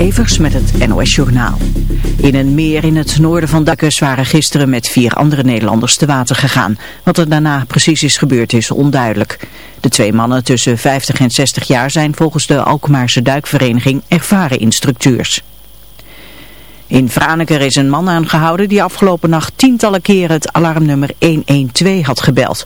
Evers met het NOS Journaal. In een meer in het noorden van Dakkes waren gisteren met vier andere Nederlanders te water gegaan. Wat er daarna precies is gebeurd is onduidelijk. De twee mannen tussen 50 en 60 jaar zijn volgens de Alkmaarse duikvereniging ervaren instructeurs. In Franeker is een man aangehouden die afgelopen nacht tientallen keren het alarmnummer 112 had gebeld.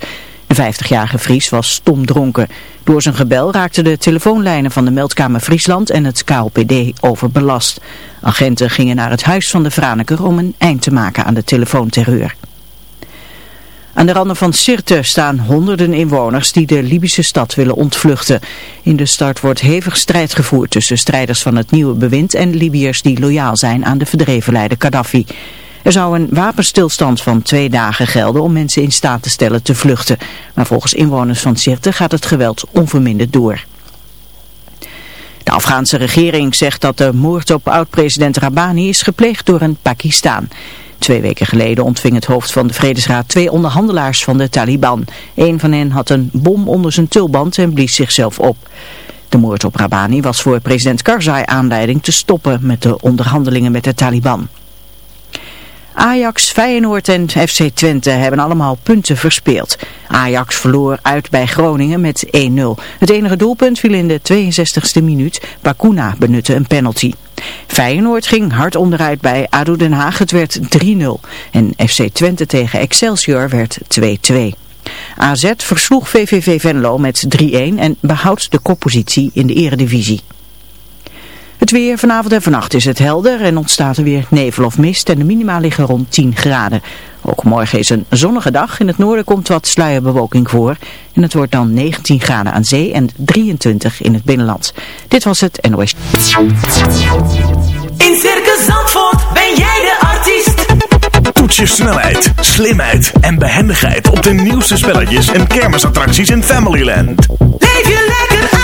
De 50-jarige Fries was stom dronken. Door zijn gebel raakten de telefoonlijnen van de meldkamer Friesland en het KLPD overbelast. Agenten gingen naar het huis van de Franeker om een eind te maken aan de telefoonterreur. Aan de randen van Sirte staan honderden inwoners die de Libische stad willen ontvluchten. In de stad wordt hevig strijd gevoerd tussen strijders van het nieuwe bewind en Libiërs die loyaal zijn aan de verdreven leider Gaddafi. Er zou een wapenstilstand van twee dagen gelden om mensen in staat te stellen te vluchten. Maar volgens inwoners van Sirte gaat het geweld onverminderd door. De Afghaanse regering zegt dat de moord op oud-president Rabani is gepleegd door een Pakistan. Twee weken geleden ontving het hoofd van de Vredesraad twee onderhandelaars van de Taliban. Een van hen had een bom onder zijn tulband en blies zichzelf op. De moord op Rabani was voor president Karzai aanleiding te stoppen met de onderhandelingen met de Taliban. Ajax, Feyenoord en FC Twente hebben allemaal punten verspeeld. Ajax verloor uit bij Groningen met 1-0. Het enige doelpunt viel in de 62e minuut. Bakuna benutte een penalty. Feyenoord ging hard onderuit bij ADO Den Haag. Het werd 3-0. En FC Twente tegen Excelsior werd 2-2. AZ versloeg VVV Venlo met 3-1 en behoudt de koppositie in de eredivisie. Het weer vanavond en vannacht is het helder en ontstaat er weer nevel of mist en de minima liggen rond 10 graden. Ook morgen is een zonnige dag. In het noorden komt wat sluierbewolking voor. En het wordt dan 19 graden aan zee en 23 in het binnenland. Dit was het NOS. In Circus Zandvoort ben jij de artiest. Toets je snelheid, slimheid en behendigheid op de nieuwste spelletjes en kermisattracties in Familyland. Leef je lekker zie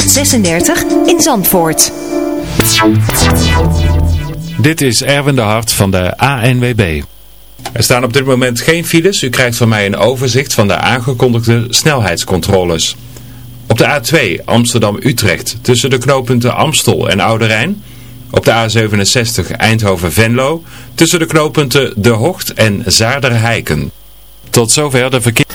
36 in Zandvoort. Dit is Erwin de Hart van de ANWB. Er staan op dit moment geen files. U krijgt van mij een overzicht van de aangekondigde snelheidscontroles. Op de A2 Amsterdam-Utrecht tussen de knooppunten Amstel en Oude Rijn. Op de A67 Eindhoven-Venlo tussen de knooppunten De Hocht en Zaarder-Heiken. Tot zover de verkeer...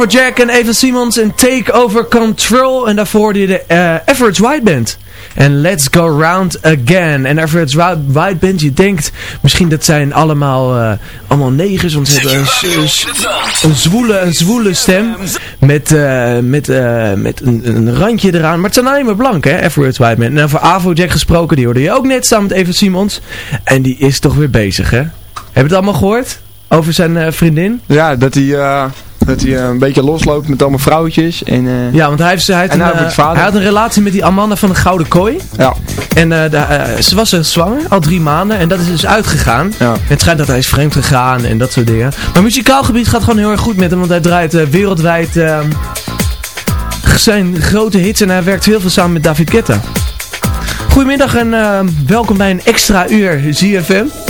Jack en Eva Simons in Take Over Control. En daarvoor hoorde je de uh, Average White. En Let's Go Round Again. En Average White Band, je denkt misschien dat zijn allemaal, uh, allemaal negers. Want ze hebben een, een, zwoele, een zwoele stem. Met, uh, met, met een, randje eraan. Maar het zijn alleen maar blank, hè, Average White Band. En voor Avo Jack gesproken, die hoorde je ook net samen met Eva Simons. En die is toch weer bezig, hè? Heb je het allemaal gehoord? Over zijn vriendin? Ja, dat hij dat hij eh, een beetje losloopt met allemaal vrouwtjes. En, uh, ja, want hij, heeft, hij, heeft een, uh, hij had een relatie met die Amanda van de Gouden Kooi. Ja. En de, ze was zwanger, al drie maanden. En dat is dus uitgegaan. Ja. het schijnt dat hij is vreemd gegaan en dat soort dingen. Maar muzikaal gebied gaat gewoon heel erg goed met hem. Want hij draait wereldwijd ehm, zijn grote hits. En hij werkt heel veel samen met David Guetta. Goedemiddag en ehm, welkom bij een extra uur ZFM.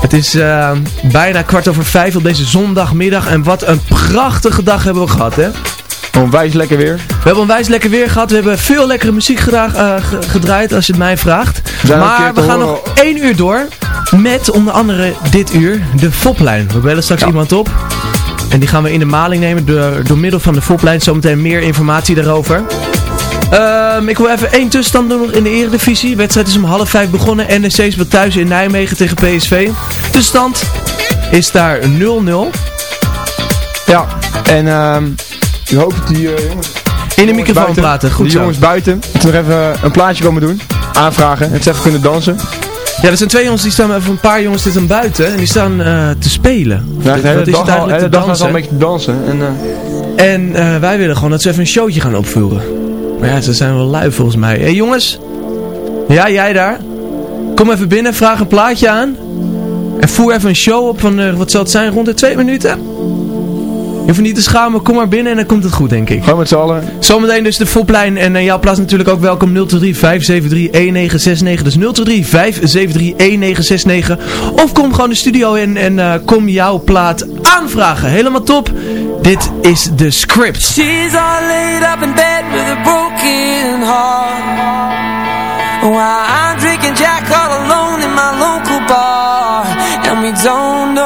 Het is uh, bijna kwart over vijf op deze zondagmiddag. En wat een prachtige dag hebben we gehad, hè? Onwijs lekker weer. We hebben onwijs lekker weer gehad. We hebben veel lekkere muziek uh, gedraaid, als je het mij vraagt. Maar we gaan nog één uur door. Met onder andere dit uur de Foplijn. We bellen straks iemand op. En die gaan we in de maling nemen door, door middel van de Foplijn. Zometeen meer informatie daarover. Um, ik wil even één tussenstand doen nog in de eredivisie. De wedstrijd is om half vijf begonnen. NEC speelt thuis in Nijmegen tegen PSV. Tussenstand is daar 0-0. Ja, en um, ik hoop dat die uh, jongens... In de microfoon buiten, praten, goed die zo. jongens buiten nog even een plaatje komen doen. Aanvragen en even kunnen dansen. Ja, er zijn twee jongens die staan, even een paar jongens zitten buiten en die staan uh, te spelen. Ja, de hele dat dag, al, hele dag al een beetje te dansen. En, uh... en uh, wij willen gewoon dat ze even een showtje gaan opvoeren. Maar ja, ze zijn wel lui volgens mij. Hé hey, jongens. Ja, jij daar. Kom even binnen, vraag een plaatje aan. En voer even een show op van, uh, wat zal het zijn, rond de twee minuten. Je hoeft niet te schamen, kom maar binnen en dan komt het goed, denk ik. Gewoon met z'n allen. Zometeen dus de Foplijn en uh, jouw plaats natuurlijk ook welkom 023 573 1969. Dus 023 573 1969. Of kom gewoon de studio in en uh, kom jouw plaat aanvragen. Helemaal top. Dit is de script. She's all laid up in bed with a broken heart. While I'm drinking Jack all alone in my local bar. And we don't know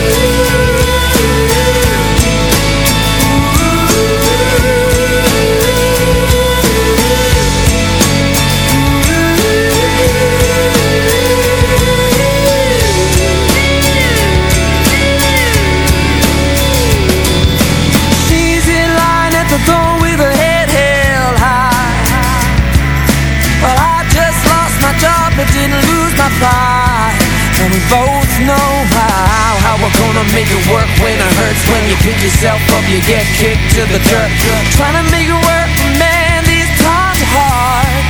both know how How we're gonna make it work when it hurts When you pick yourself up, you get kicked to the dirt. Trying to make it work, man, these times are hard.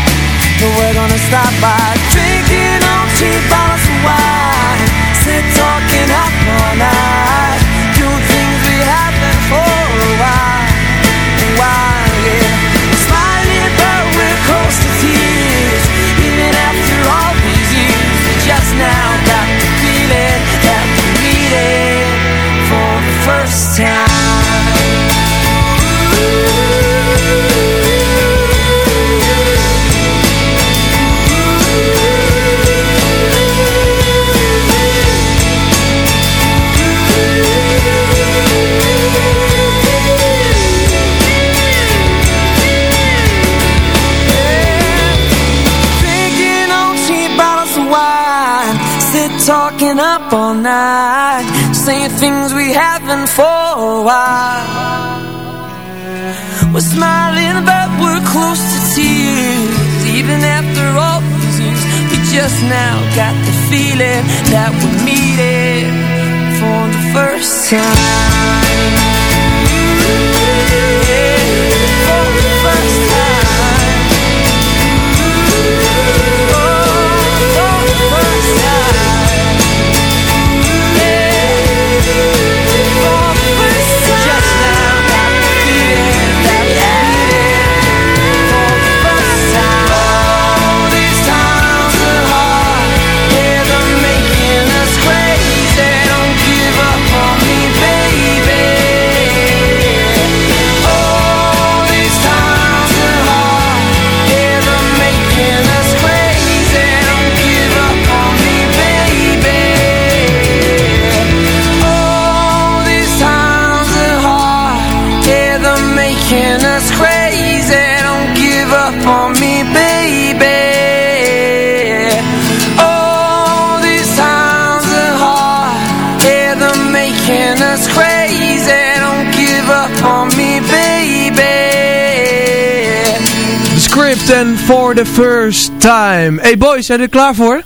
But we're gonna stop by Drinking on cheap bottles of wine. Sit talking just now got the feeling That we're meeting For the first time En for the first time. Hey boys, zijn jullie er klaar voor?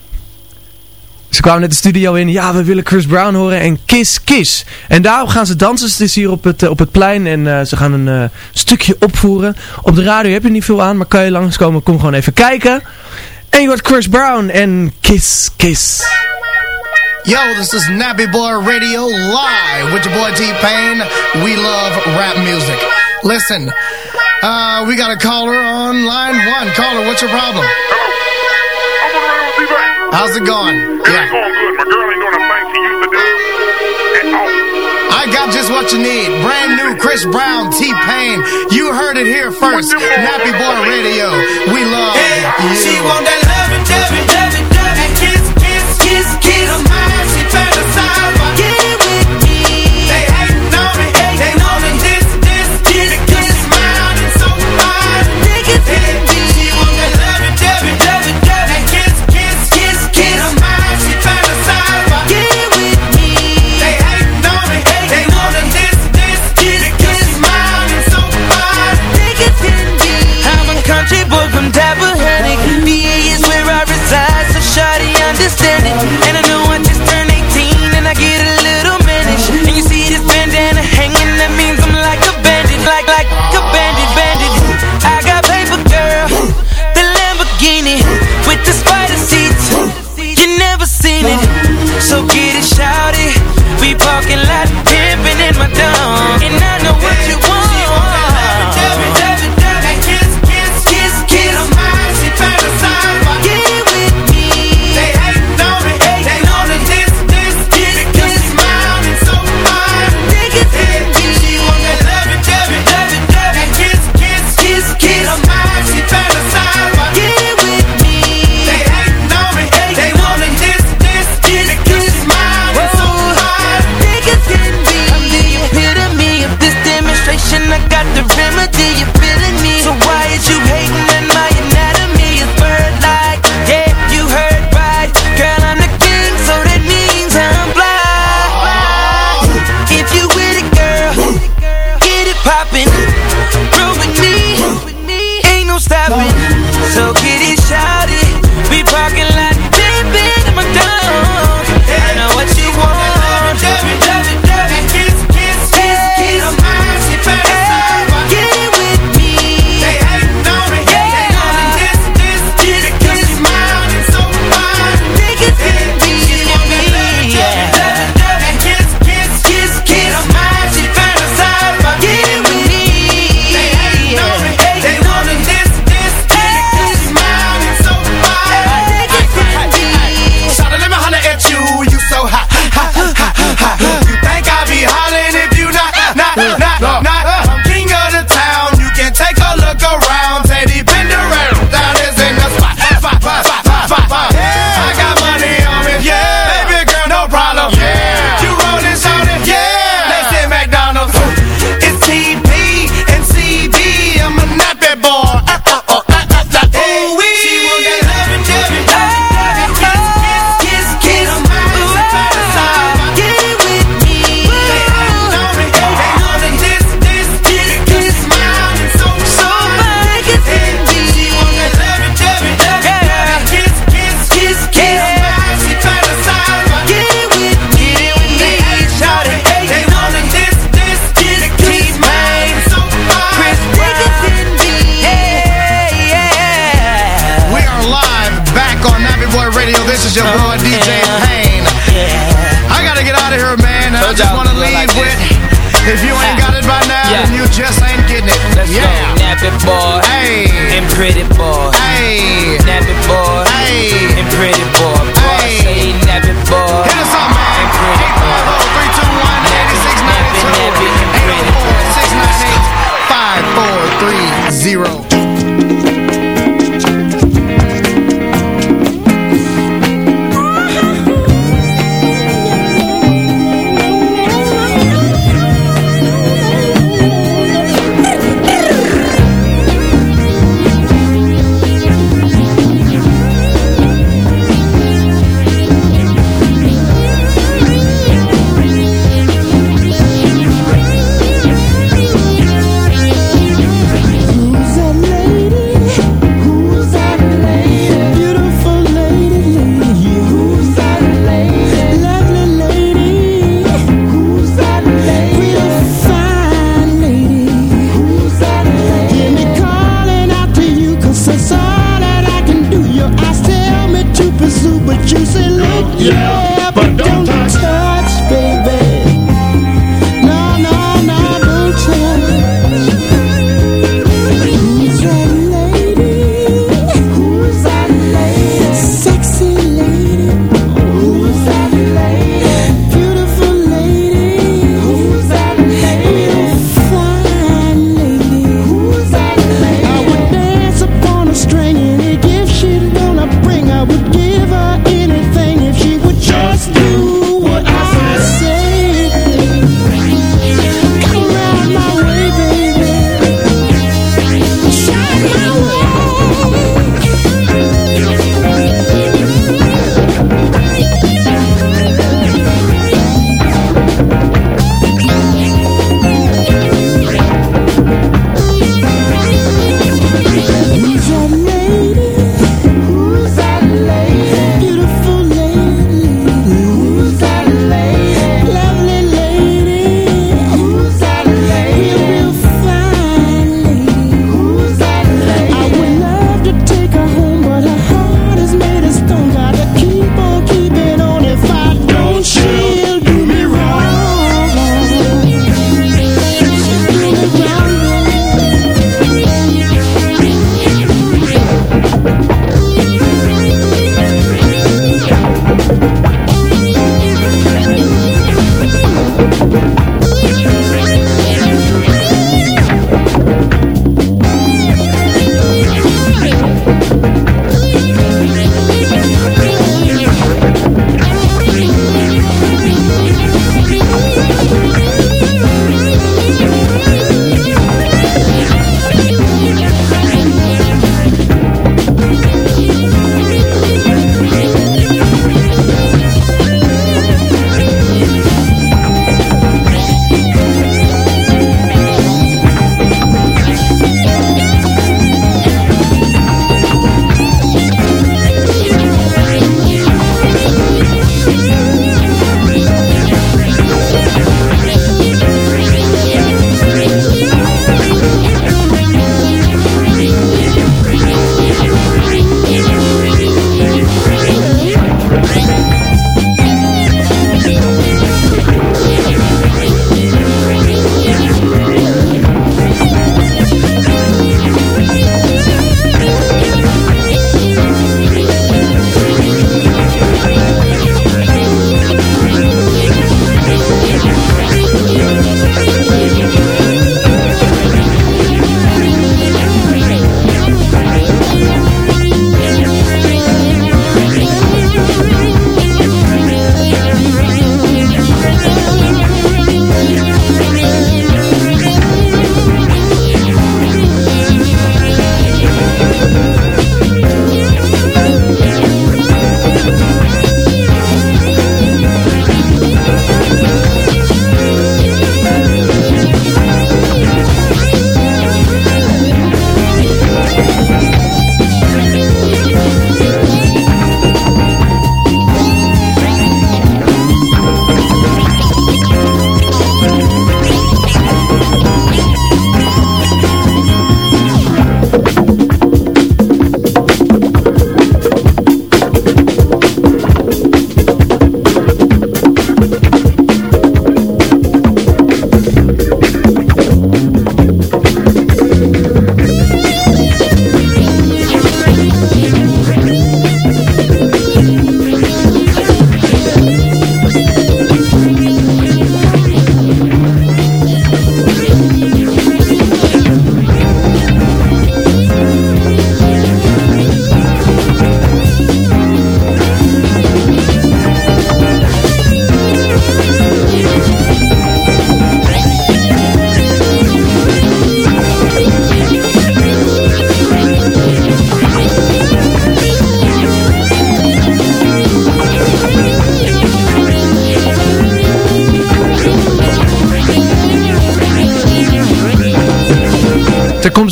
Ze kwamen net de studio in. Ja, we willen Chris Brown horen en Kiss Kiss. En daarop gaan ze dansen. Het is hier op het, eh, op het plein. En uh, ze gaan een uh, stukje opvoeren. Op de radio heb je niet veel aan. Maar kan je langskomen, kom gewoon even kijken. En je hoort Chris Brown en Kiss Kiss. Yo, this is Nappy Boy Radio live with your boy T-Pain. We love rap music. Listen. Uh, we got a caller on line one. Caller, what's your problem? Hello. I'm on the radio How's it going? It yeah. going good. My girl ain't doing the thing she used to do at all. I got just what you need. Brand new Chris Brown, T-Pain. You heard it here first. Nappy Boy Radio. We love hey, you. She want that get it shouted. We parking lot pimping in my dome, and I know what you.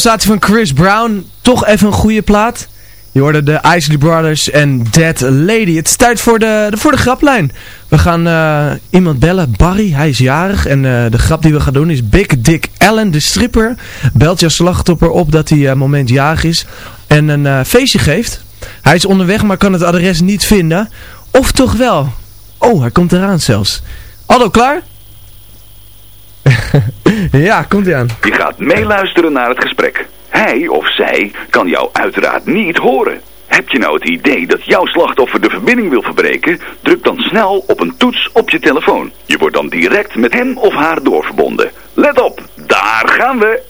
Arrestatie van Chris Brown. Toch even een goede plaat. Je hoorde de Isley Brothers en Dead Lady. Het is tijd voor de, de voor de graplijn. We gaan eh, iemand bellen. Barry, hij is jarig. En eh, de grap die we gaan doen is Big Dick Allen, de stripper. Belt jouw slachtoffer op dat hij uh, moment jarig is. En een feestje geeft. Hij is onderweg, maar kan het adres niet vinden. Of toch wel? Oh, hij komt eraan zelfs. Aldo, klaar? ja, komt hij aan. Je gaat meeluisteren naar het gesprek. Hij of zij kan jou uiteraard niet horen. Heb je nou het idee dat jouw slachtoffer de verbinding wil verbreken? Druk dan snel op een toets op je telefoon. Je wordt dan direct met hem of haar doorverbonden. Let op, daar gaan we!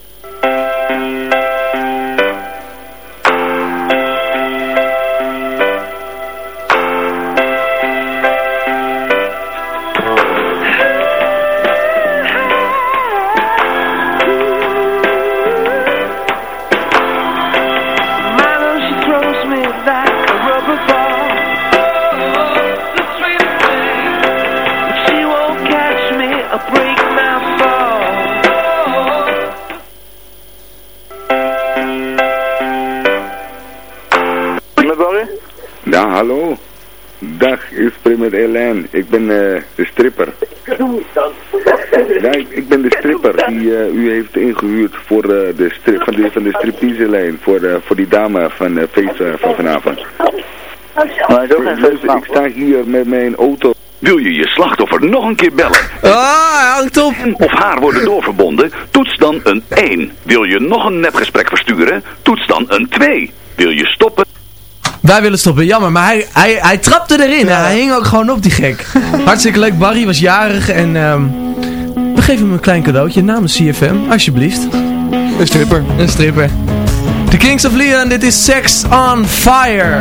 Ja, hallo. Dag, ik spreek met Elaine. Ik ben uh, de stripper. Ja, ik, ik, ben de stripper die uh, u heeft ingehuurd voor uh, de strip van de, van de striptease voor, voor die dame van uh, feest van vanavond. Maar ik, ik sta hier met mijn auto. Wil je je slachtoffer nog een keer bellen? Ah, hangt op. Of haar worden doorverbonden? Toets dan een 1. Wil je nog een nepgesprek versturen? Toets dan een 2. Wil je stoppen? Wij willen stoppen, jammer, maar hij, hij, hij trapte erin. Ja. Hij hing ook gewoon op, die gek. Hartstikke leuk, Barry was jarig en um, we geven hem een klein cadeautje namens CFM, alsjeblieft. Een stripper. Een stripper. The Kings of Leon, dit is Sex on Fire.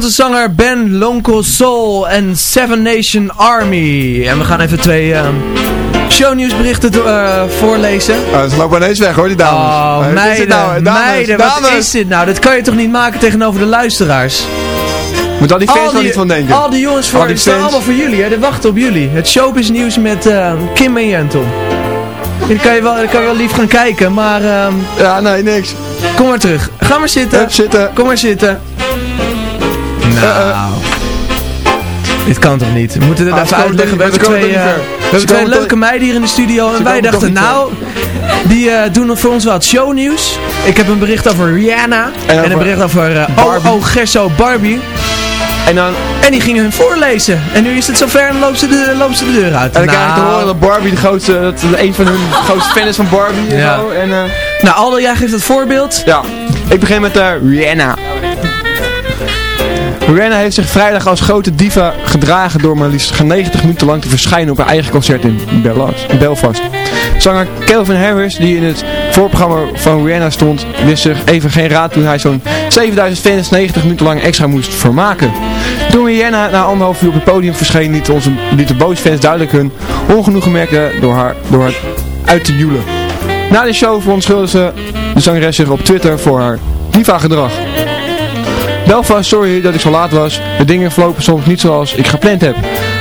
De Franse zanger Ben Lonkel Soul en Seven Nation Army. En we gaan even twee ehm, shownieuwsberichten eh, voorlezen. Oh, ze lopen ineens weg hoor, die dames. Oh, dit meiden, nou? Dames, meiden, wat dames. is dit nou? Dat kan je toch niet maken tegenover de luisteraars? Moet al die fans die- niet van denken. Al die jongens voor, Al die staan allemaal voor jullie, hè? Die wachten op jullie. Het showbiz nieuws met eh, Kim en Jentel. Dan kan je wel, kan je wel lief gaan kijken, maar... ehm, Ja, nee, niks. kom maar terug. Ga maar zitten. Hup, zitten. Kom maar zitten. Nou... Dit kan toch niet? We moeten dit Ah, even uitleggen. We hebben twee, eh, we hebben twee leuke meiden hier in de studio. En wij dachten, nou, die eh, doen voor ons wat shownieuws. Ik heb een bericht over Rihanna. En, een bericht over eh Barbie. Oh Barbie. En dan, En die gingen hun voorlezen. En nu is het zover en lopen ze de, lopen ze de deur uit. en dan krijg je te Nou. horen dat Barbie de grootste, dat een van hun grootste fans is van Barbie en Ja. zo. En, eh, Nou, Aldo, jij geeft het voorbeeld. ja, ik begin met eh Rihanna. Rihanna heeft zich vrijdag als grote diva gedragen door maar liefst 90 minuten lang te verschijnen op haar eigen concert in Belfast. Zanger Calvin Harris, die in het voorprogramma van Rihanna stond, wist zich even geen raad toen hij zo'n 7000 fans 90 minuten lang extra moest vermaken. Toen Rihanna na anderhalf uur op het podium verscheen, liet, onze, liet de fans duidelijk hun ongenoegen merken door haar, door haar uit te joelen. Na de show verontschuldigde ze de zangeres zich op Twitter voor haar diva gedrag. Belfast, sorry dat ik zo laat was. De dingen verlopen soms niet zoals ik gepland heb.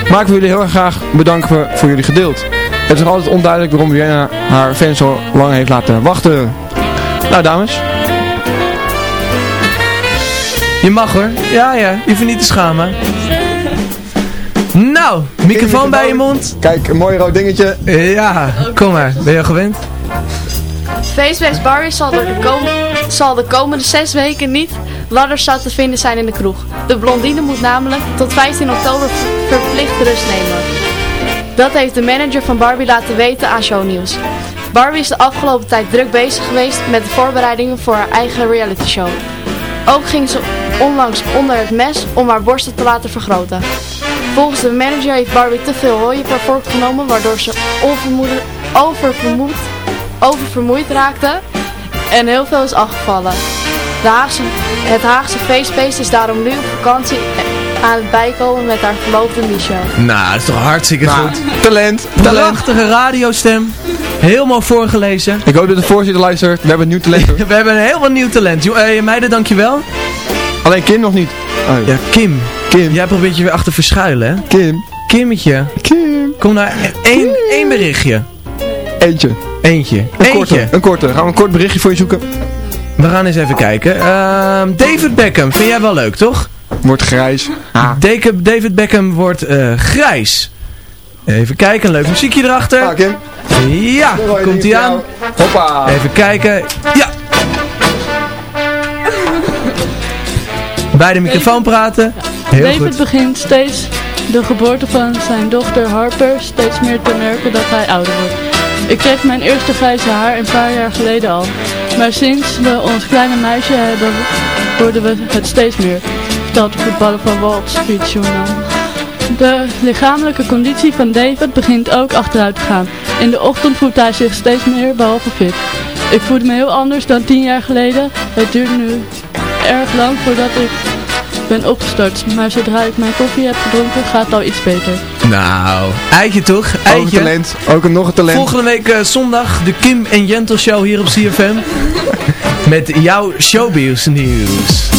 Maar ik wil jullie heel erg graag bedanken voor, voor jullie geduld. Het is nog altijd onduidelijk waarom Rihanna haar fans zo lang heeft laten wachten. Nou dames, Je mag hoor. Ja, ja. Je hoeft niet te schamen. Nou, microfoon bij je mond. kijk een mooi rood dingetje. Ja, kom maar. Ben je al gewend? Facebags Barbie zal, door de kom- zal de komende zes weken niet ladderstad te vinden zijn in de kroeg. De blondine moet namelijk tot 15 oktober verplicht rust nemen. Dat heeft de manager van Barbie laten weten aan Shownieuws. Barbie is de afgelopen tijd druk bezig geweest met de voorbereidingen voor haar eigen reality show. Ook ging ze onlangs onder het mes om haar borsten te laten vergroten. Volgens de manager heeft Barbie te veel hooi per vork genomen, waardoor ze oververmoeid raakte en heel veel is afgevallen. De Haagse, het Haagse feestbeest is daarom nu op vakantie aan het bijkomen met haar verloofde Michel. Nou, dat is toch hartstikke Nou, goed. talent, talent. Prachtige radiostem. Helemaal voorgelezen. Ik hoop dat de voorzitter luistert. We hebben een nieuw talent. We hebben een heel wat nieuw talent. Jo eh, meiden, dankjewel. Alleen Kim nog niet. Oh, Ja, Kim. Kim. Jij probeert je weer achter verschuilen, hè? Kim. Kimmetje. Kim. Kom naar één, één berichtje. Eentje. Eentje. Een Eentje. korte. Een korte. Gaan we een kort berichtje voor je zoeken? We gaan eens even kijken. Ehm, David Beckham. Vind jij wel leuk, toch? Wordt grijs. Deke- David Beckham wordt eh, grijs. Even kijken, een leuk muziekje erachter. Ah, Kim. Ja, komt hij aan. Hoppa. Even kijken. Ja. Bij de microfoon praten. Heel David goed. begint steeds de geboorte van zijn dochter Harper steeds meer te merken dat hij ouder wordt. Ik kreeg mijn eerste grijze haar een paar jaar geleden al. Maar sinds we ons kleine meisje hebben, worden we het steeds meer. Vertelt de voetballer van Wall Street Journal. De lichamelijke conditie van David begint ook achteruit te gaan. In de ochtend voelt hij zich steeds meer behalve fit. Ik voelde me heel anders dan tien jaar geleden. Het duurt nu erg lang voordat ik ben opgestart. Maar zodra ik mijn koffie heb gedronken, gaat het al iets beter. Nou, eitje toch? Ook een Eitje. talent. Ook een, nog een talent. Volgende week eh, zondag de Kim en Jentel show hier op CFM. Met jouw showbiz nieuws.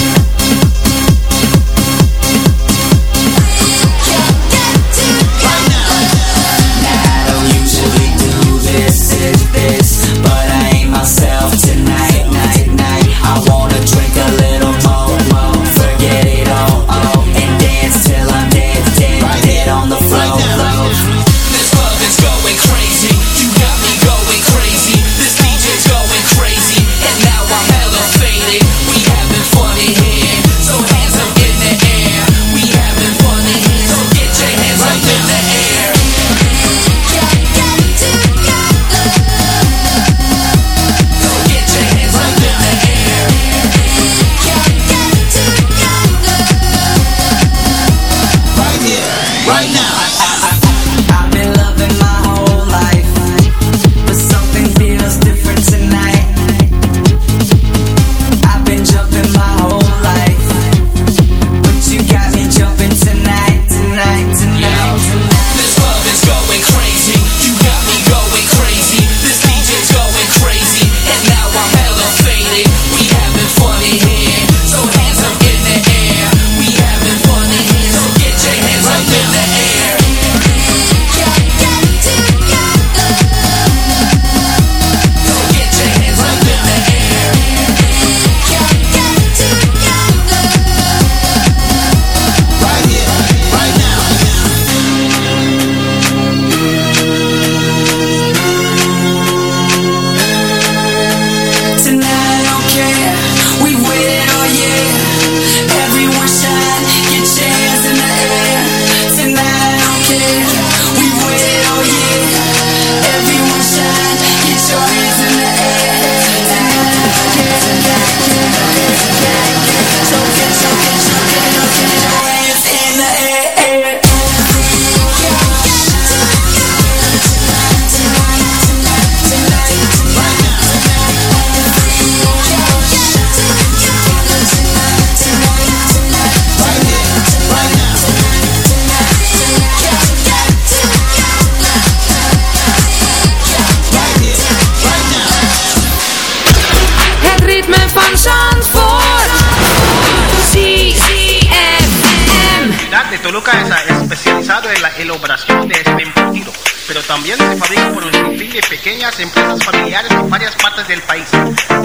Elaboración de este embutido, pero también se fabrica por un sinfín de pequeñas empresas familiares en varias partes del país.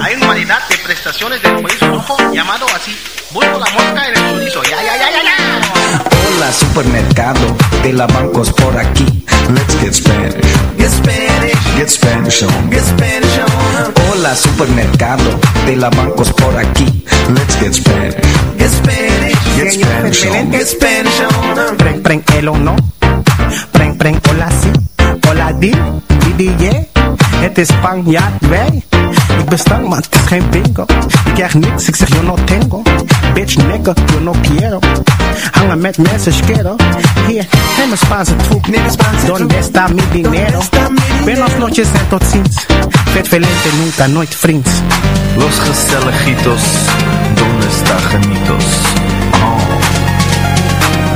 Hay una variedad de prestaciones del chorizo rojo llamado así, busco la mosca en el chorizo. Ya, ya, ya, ya, ya. Hola supermercado de la bancos por aquí. Let's get Spanish. Get Spanish. Get Spanish on. Get Spanish on. Hola supermercado de la bancos por aquí. Let's get Spanish. Get Spanish. Get Spanish on. Get Spanish on. Preng, preng, el o no. Preng, preng, hola sí. Hola di, di, di, yeah. Het is Spanjaard, wij. Ik ben stank, maar het is geen bingo. Ik krijg niks, ik zeg yo no tengo. Bitch, nigga, yo no quiero. Hangen met mensen, schero. Hier, neem een Spaanse troep. Donde está mi dinero? Buenos noches en tot ziens. Vet velente, nunca, nooit vriends. Los gezelligitos, donde está genitos? Oh.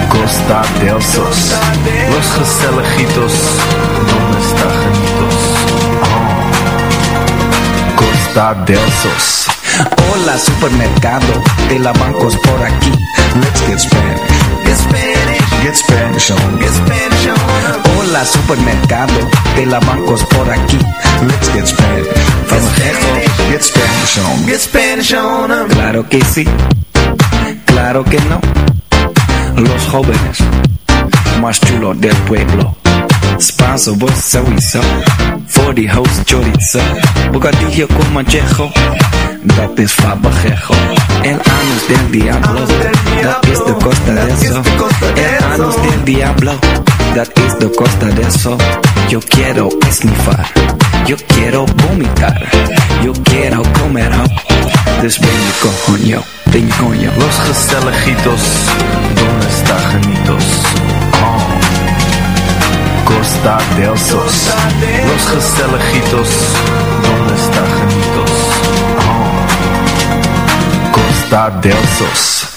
Costa del Sos. Los gezelligitos, donde está genitos? Oh. Costa del Sos. Hola supermercado de la bancos por aquí. Let's get Spanish. Get Spanish. Get Spanish on. Get Spanish on. Hola supermercado de la bancos por aquí. Let's get Spanish. Van Gecko. Get Spanish on. Get Spanish on. Claro que sí. Claro que no. Los jóvenes más chulos del pueblo. Spanso, sowieso. Die host chorizo. Bocadillo con manchejo. Dat is fabajejo. El anus del diablo. Dat is de costa de eso. El anus del diablo. Dat is de costa de eso. Yo quiero esnifar. Yo quiero vomitar. Yo quiero comer up. Dus. Los gezelligitos, donde está genitos? Oh. Costa del Sos. Los gezelligitos, donde está genitos? Oh. Costa del Sos.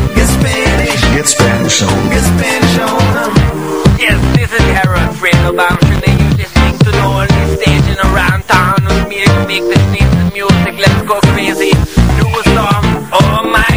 Get Spanish. Get Spanish on. Get Spanish on. Yes, this is Harold Fredo. I'm sure that you listening to the only station around town with me to make this nice music. Let's go crazy. Do a song. Oh my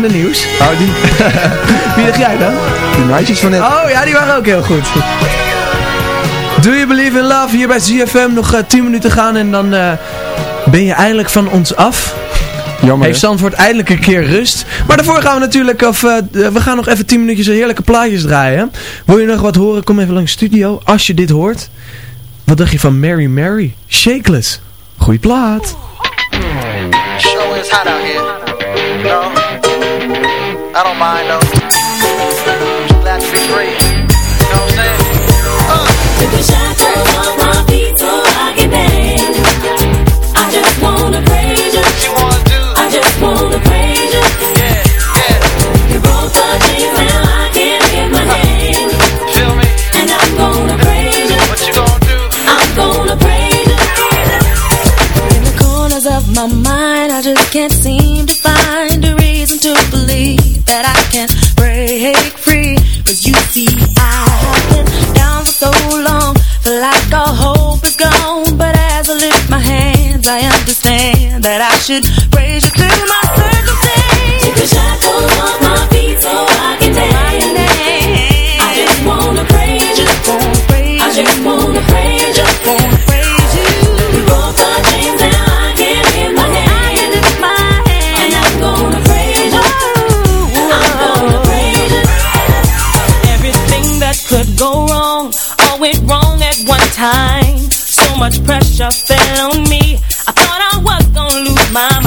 De nieuws. Oh, die. Wie dacht jij dan? Die meisjes van net. Oh ja, die waren ook heel goed. Do you believe in love? Hier bij ZFM nog eh, 10 minuten gaan en dan eh, ben je eindelijk van ons af. Jammer. Heeft Zandvoort eindelijk een keer rust. Maar daarvoor gaan we natuurlijk, of, eh, we gaan nog even 10 minuutjes heerlijke plaatjes draaien. Wil je nog wat horen? Kom even langs de studio. Als je dit hoort. Wat dacht je van Mary Mary? Shakeless. Goeie plaat. Show is hot out here. You know? I don't mind though. Just glad to be free. You know what I'm saying? Uh. Took the shackles off my feet so I can dance. I just wanna praise you. What you wanna do? I just wanna praise you. Yeah, yeah. You broke the chains, now I can lift my hands. Feel me? And I'm gonna praise you. What you gonna do? I'm gonna praise you. In the corners of my mind, I just can't seem should praise you through my circumstance. Take the shackles off my feet so I can dance. I just wanna praise you. I just wanna praise you. Wanna praise you. You broke the chains and I can lift my hand. And I'm gonna praise you. I'm gonna praise you. Everything that could go wrong, all went wrong at one time. So much pressure fell on me. My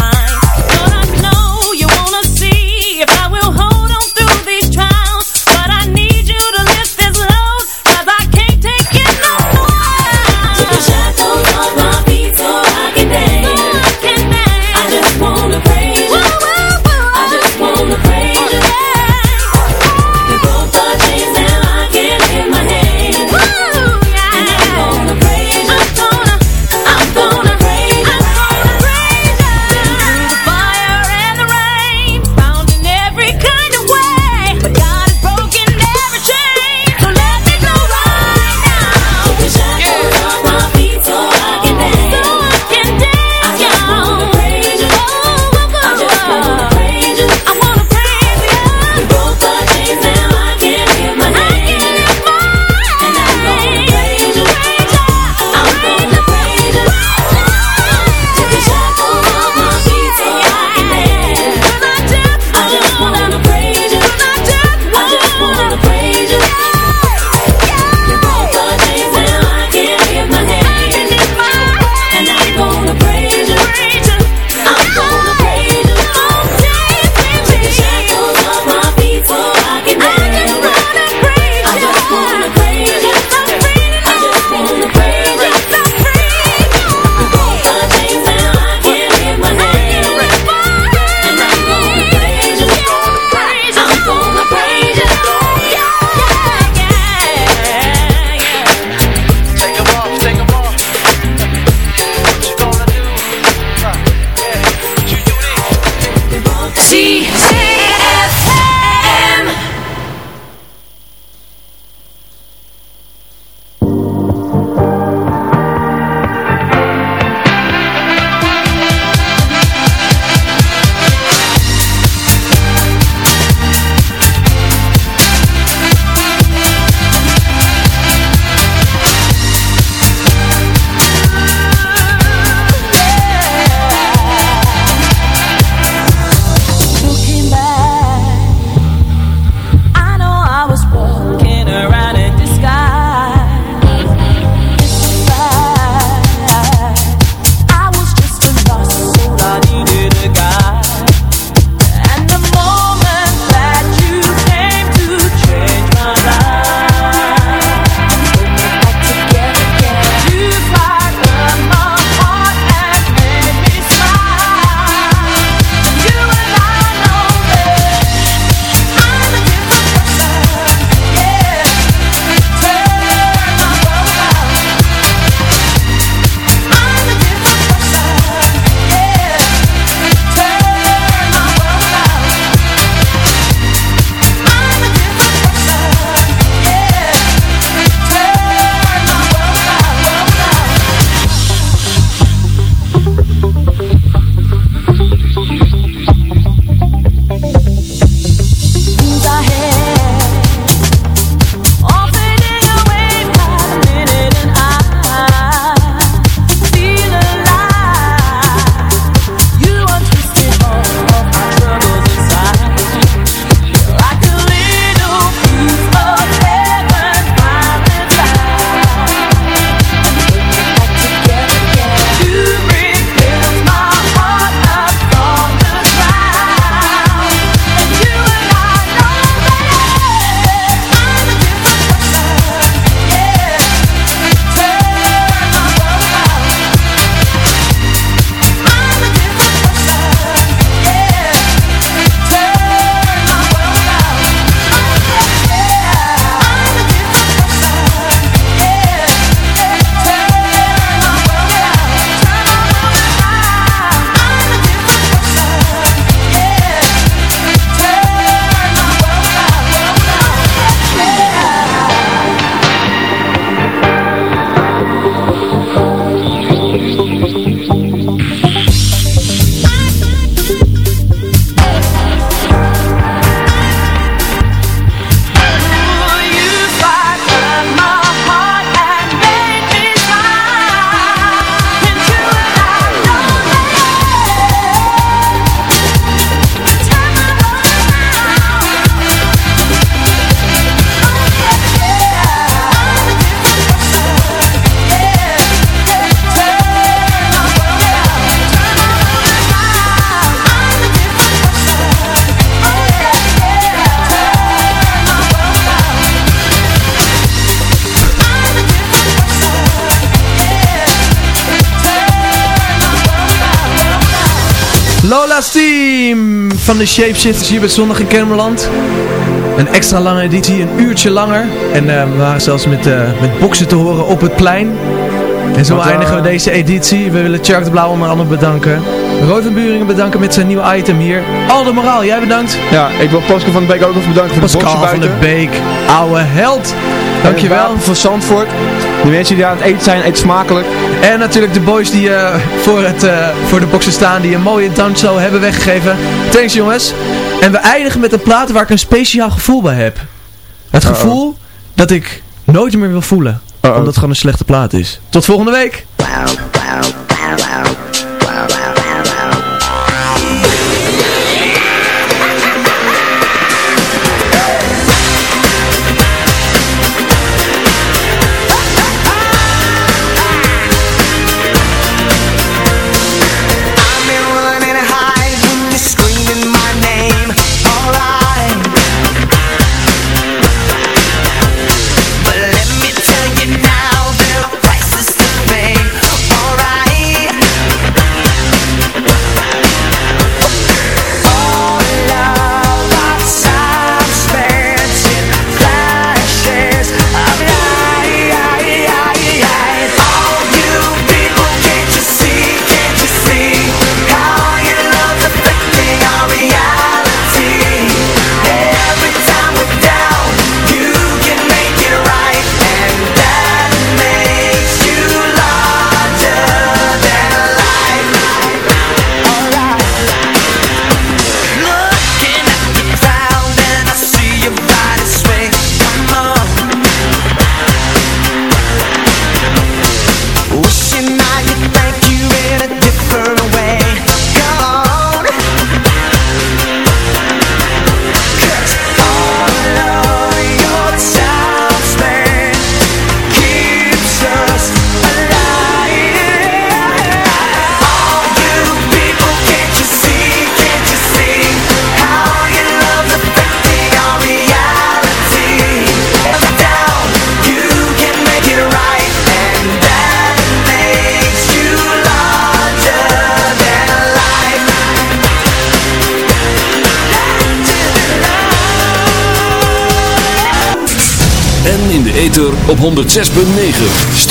van de Shapeshifters hier bij Zondag in Kennemerland. Een extra lange editie, een uurtje langer. En eh, we waren zelfs met, uh, met boksen te horen op het plein. En zo Wat, eh, eindigen we deze editie. We willen Chuck de Blauw onder andere bedanken. Roy van Buringen bedanken met zijn nieuwe item hier. Aldo Moraal, jij bedankt. Ja, ik wil Pascal van de Beek ook even bedanken voor de Pascal boksen van de buiten. Beek, ouwe held. Dankjewel. En van Zandvoort. De mensen die aan het eten zijn, eet smakelijk. En natuurlijk de boys die eh, voor, het, eh, voor de boxen staan, die een mooie danshow hebben weggegeven. Thanks jongens. En we eindigen met een plaat waar ik een speciaal gevoel bij heb. Het gevoel dat ik nooit meer wil voelen. Omdat het gewoon een slechte plaat is. Tot volgende week.